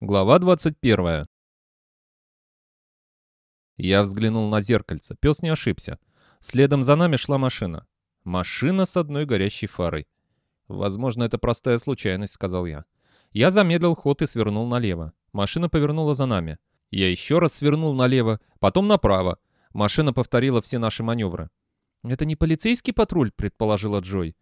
Глава 21. Я взглянул на зеркальце. Пес не ошибся. Следом за нами шла машина. Машина с одной горящей фарой. «Возможно, это простая случайность», — сказал я. Я замедлил ход и свернул налево. Машина повернула за нами. Я еще раз свернул налево, потом направо. Машина повторила все наши маневры. «Это не полицейский патруль», — предположила Джой.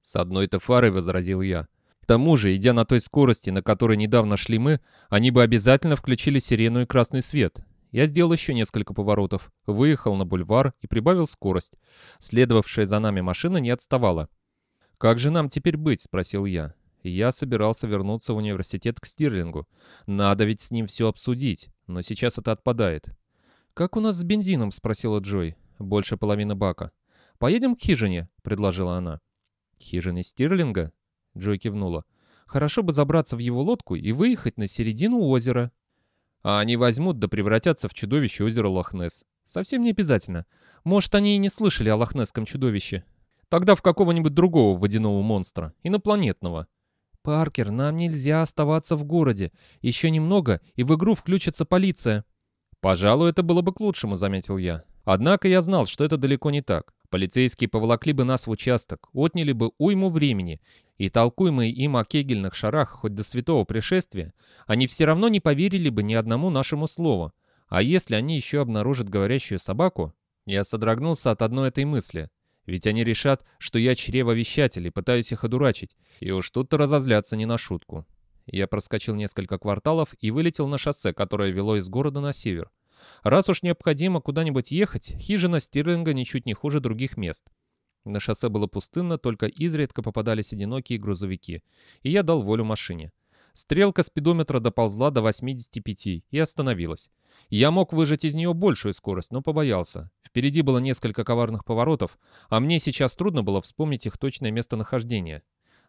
«С одной-то фарой», — возразил я. К тому же, идя на той скорости, на которой недавно шли мы, они бы обязательно включили сирену и красный свет. Я сделал еще несколько поворотов, выехал на бульвар и прибавил скорость. Следовавшая за нами машина не отставала. «Как же нам теперь быть?» — спросил я. Я собирался вернуться в университет к Стирлингу. Надо ведь с ним все обсудить, но сейчас это отпадает. «Как у нас с бензином?» — спросила Джой. «Больше половины бака». «Поедем к хижине», — предложила она. «К хижине Стирлинга?» Джой кивнула. «Хорошо бы забраться в его лодку и выехать на середину озера». «А они возьмут да превратятся в чудовище озера Лохнесс. Совсем не обязательно. Может, они и не слышали о лохнесском чудовище. Тогда в какого-нибудь другого водяного монстра, инопланетного». «Паркер, нам нельзя оставаться в городе. Еще немного, и в игру включится полиция». «Пожалуй, это было бы к лучшему», — заметил я. Однако я знал, что это далеко не так. Полицейские поволокли бы нас в участок, отняли бы уйму времени, и толкуемые им о кегельных шарах хоть до святого пришествия, они все равно не поверили бы ни одному нашему слову. А если они еще обнаружат говорящую собаку? Я содрогнулся от одной этой мысли. Ведь они решат, что я чревовещатель и пытаюсь их одурачить. И уж тут-то разозлятся не на шутку. Я проскочил несколько кварталов и вылетел на шоссе, которое вело из города на север. Раз уж необходимо куда-нибудь ехать, хижина Стирлинга ничуть не хуже других мест. На шоссе было пустынно, только изредка попадались одинокие грузовики, и я дал волю машине. Стрелка спидометра доползла до 85 и остановилась. Я мог выжать из нее большую скорость, но побоялся. Впереди было несколько коварных поворотов, а мне сейчас трудно было вспомнить их точное местонахождение.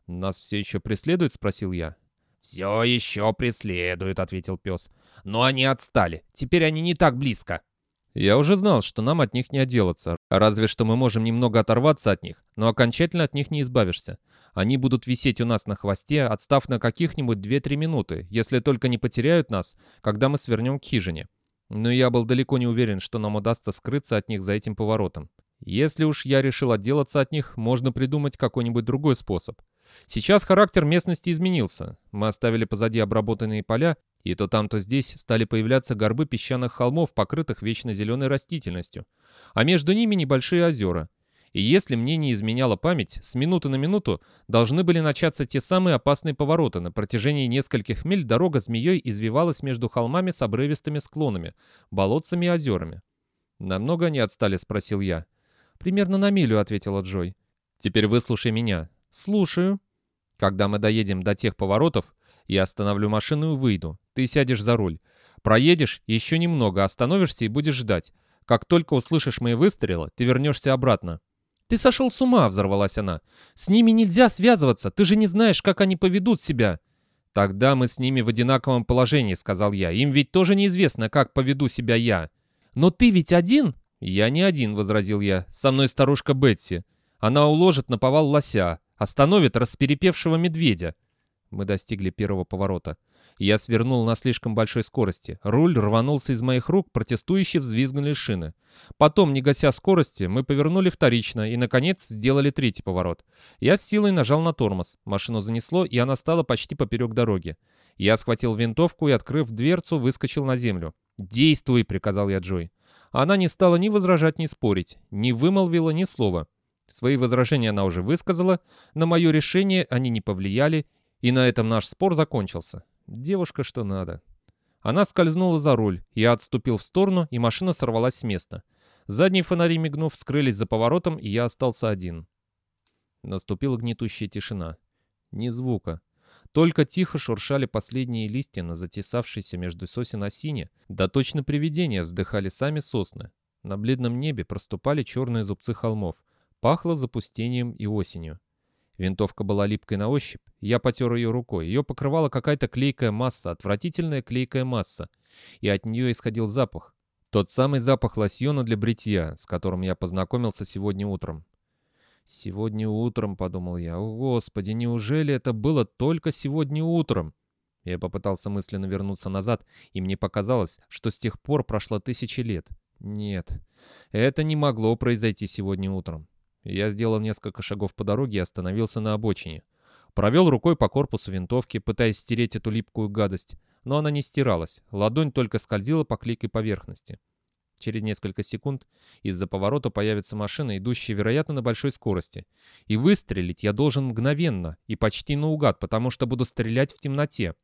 «Нас все еще преследуют?» — спросил я. «Все еще преследуют», — ответил пес. «Но они отстали. Теперь они не так близко». Я уже знал, что нам от них не отделаться, разве что мы можем немного оторваться от них, но окончательно от них не избавишься. Они будут висеть у нас на хвосте, отстав на каких-нибудь 2-3 минуты, если только не потеряют нас, когда мы свернем к хижине. Но я был далеко не уверен, что нам удастся скрыться от них за этим поворотом. Если уж я решил отделаться от них, можно придумать какой-нибудь другой способ. Сейчас характер местности изменился. Мы оставили позади обработанные поля, и то там, то здесь стали появляться горбы песчаных холмов, покрытых вечно зеленой растительностью. А между ними небольшие озера. И если мне не изменяла память, с минуты на минуту должны были начаться те самые опасные повороты. На протяжении нескольких миль дорога змеей извивалась между холмами с обрывистыми склонами, болотцами и озерами. «Намного они отстали?» — спросил я. «Примерно на милю», — ответила Джой. «Теперь выслушай меня». «Слушаю». «Когда мы доедем до тех поворотов, я остановлю машину и выйду. Ты сядешь за руль. Проедешь еще немного, остановишься и будешь ждать. Как только услышишь мои выстрелы, ты вернешься обратно». «Ты сошел с ума!» — взорвалась она. «С ними нельзя связываться, ты же не знаешь, как они поведут себя!» «Тогда мы с ними в одинаковом положении», — сказал я. «Им ведь тоже неизвестно, как поведу себя я». «Но ты ведь один?» «Я не один», — возразил я. «Со мной старушка Бетси. Она уложит на повал лося, остановит расперепевшего медведя». Мы достигли первого поворота. Я свернул на слишком большой скорости. Руль рванулся из моих рук, протестующие взвизгнули шины. Потом, не гася скорости, мы повернули вторично и, наконец, сделали третий поворот. Я с силой нажал на тормоз. Машину занесло, и она стала почти поперек дороги. Я схватил винтовку и, открыв дверцу, выскочил на землю. «Действуй!» — приказал я Джой. Она не стала ни возражать, ни спорить, не вымолвила ни слова. Свои возражения она уже высказала, на мое решение они не повлияли, и на этом наш спор закончился. Девушка что надо. Она скользнула за руль, я отступил в сторону, и машина сорвалась с места. Задние фонари, мигнув, скрылись за поворотом, и я остался один. Наступила гнетущая тишина. Ни звука. Только тихо шуршали последние листья на затесавшейся между сосен осине, да точно привидения вздыхали сами сосны. На бледном небе проступали черные зубцы холмов. Пахло запустением и осенью. Винтовка была липкой на ощупь, я потер ее рукой. Ее покрывала какая-то клейкая масса, отвратительная клейкая масса. И от нее исходил запах. Тот самый запах лосьона для бритья, с которым я познакомился сегодня утром. «Сегодня утром», — подумал я, — «о, Господи, неужели это было только сегодня утром?» Я попытался мысленно вернуться назад, и мне показалось, что с тех пор прошло тысячи лет. Нет, это не могло произойти сегодня утром. Я сделал несколько шагов по дороге и остановился на обочине. Провел рукой по корпусу винтовки, пытаясь стереть эту липкую гадость, но она не стиралась, ладонь только скользила по клейкой поверхности. Через несколько секунд из-за поворота появится машина, идущая, вероятно, на большой скорости. И выстрелить я должен мгновенно и почти наугад, потому что буду стрелять в темноте.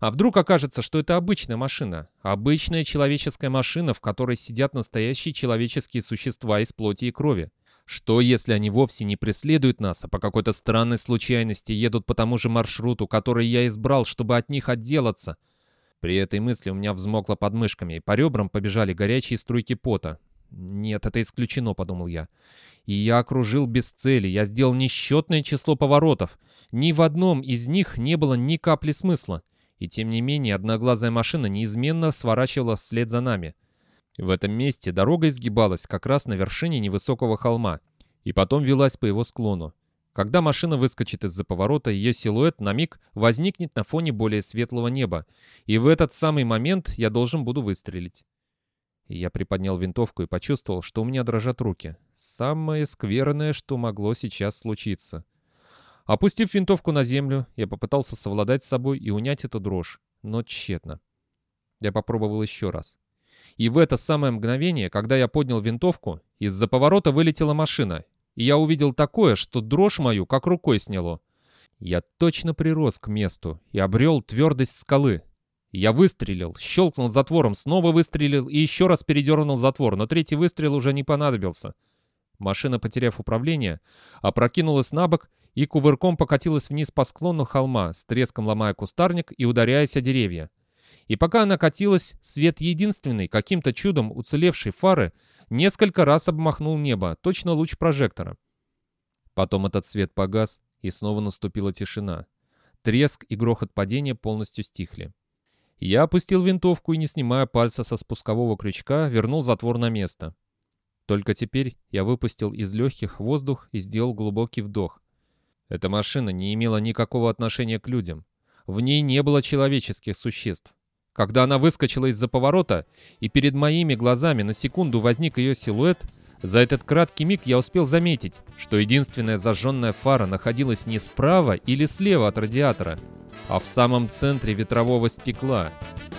А вдруг окажется, что это обычная машина? Обычная человеческая машина, в которой сидят настоящие человеческие существа из плоти и крови. Что, если они вовсе не преследуют нас, а по какой-то странной случайности едут по тому же маршруту, который я избрал, чтобы от них отделаться? При этой мысли у меня взмокло под мышками, и по ребрам побежали горячие струйки пота. «Нет, это исключено», — подумал я. И я окружил без цели, я сделал несчетное число поворотов. Ни в одном из них не было ни капли смысла. И тем не менее, одноглазая машина неизменно сворачивала вслед за нами. В этом месте дорога изгибалась как раз на вершине невысокого холма и потом велась по его склону. Когда машина выскочит из-за поворота, ее силуэт на миг возникнет на фоне более светлого неба, и в этот самый момент я должен буду выстрелить. Я приподнял винтовку и почувствовал, что у меня дрожат руки. Самое скверное, что могло сейчас случиться. Опустив винтовку на землю, я попытался совладать с собой и унять эту дрожь, но тщетно. Я попробовал еще раз. И в это самое мгновение, когда я поднял винтовку, из-за поворота вылетела машина, и я увидел такое, что дрожь мою как рукой сняло. Я точно прирос к месту и обрел твердость скалы. Я выстрелил, щелкнул затвором, снова выстрелил и еще раз передернул затвор, но третий выстрел уже не понадобился. Машина, потеряв управление, опрокинулась на бок и кувырком покатилась вниз по склону холма, с треском ломая кустарник и ударяясь о деревья. И пока она катилась, свет единственный, каким-то чудом уцелевшей фары, несколько раз обмахнул небо, точно луч прожектора. Потом этот свет погас, и снова наступила тишина. Треск и грохот падения полностью стихли. Я опустил винтовку и, не снимая пальца со спускового крючка, вернул затвор на место. Только теперь я выпустил из легких воздух и сделал глубокий вдох. Эта машина не имела никакого отношения к людям. В ней не было человеческих существ. Когда она выскочила из-за поворота, и перед моими глазами на секунду возник ее силуэт, за этот краткий миг я успел заметить, что единственная зажженная фара находилась не справа или слева от радиатора, а в самом центре ветрового стекла —